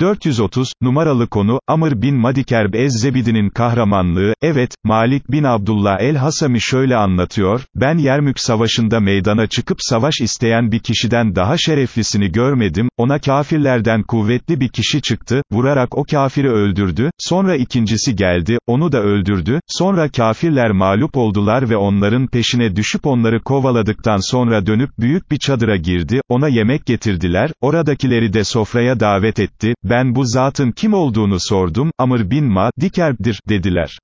430, numaralı konu, Amr bin Madikerb Ez-Zebidi'nin kahramanlığı, evet, Malik bin Abdullah el-Hasami şöyle anlatıyor, ben Yermük savaşında meydana çıkıp savaş isteyen bir kişiden daha şereflisini görmedim, ona kafirlerden kuvvetli bir kişi çıktı, vurarak o kafiri öldürdü, sonra ikincisi geldi, onu da öldürdü, sonra kafirler mağlup oldular ve onların peşine düşüp onları kovaladıktan sonra dönüp büyük bir çadıra girdi, ona yemek getirdiler, oradakileri de sofraya davet etti, ben bu zatın kim olduğunu sordum, Amr bin Ma, Dikerb'dir, dediler.